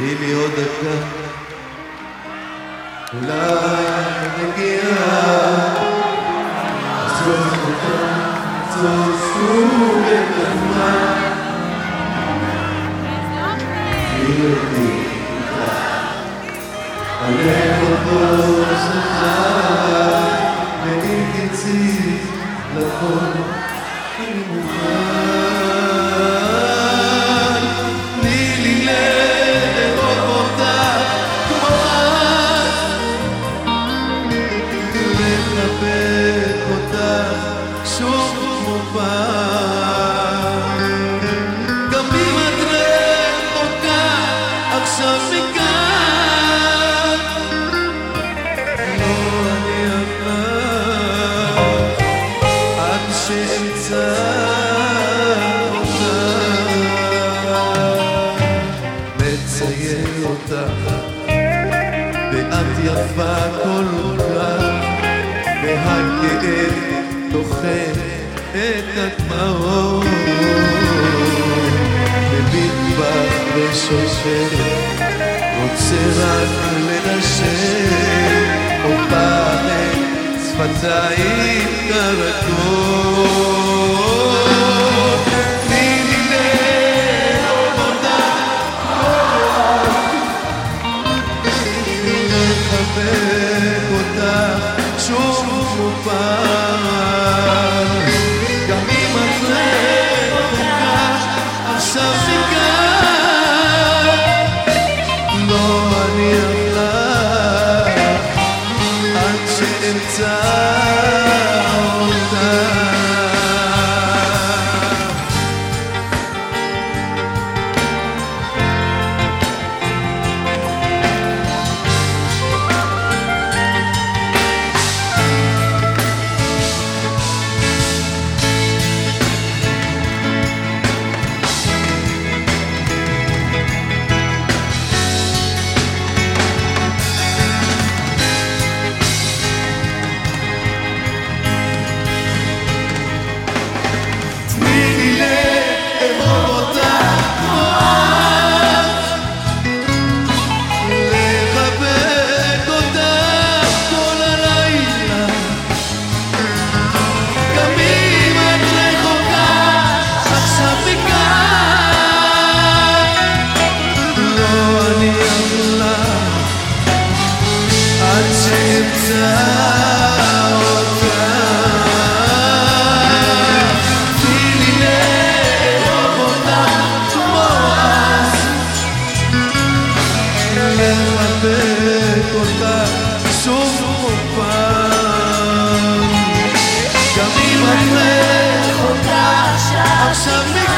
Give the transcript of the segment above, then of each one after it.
ನೀವು ಓದಕ್ಕ אותך, ואת יפה כל כך, והכאב טוחן את הדמעות, מביט בך ושושלת, רוצה רק לנשק. אותך את שפתיים כרכות. לחבק אותך שוב כמו פעם. גם אם את רחוקה עכשיו מכאן, לא אניח לך עד שאמצא Και να. Και να. Και να. Και να. Και να. Και να. Και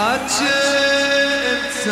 I just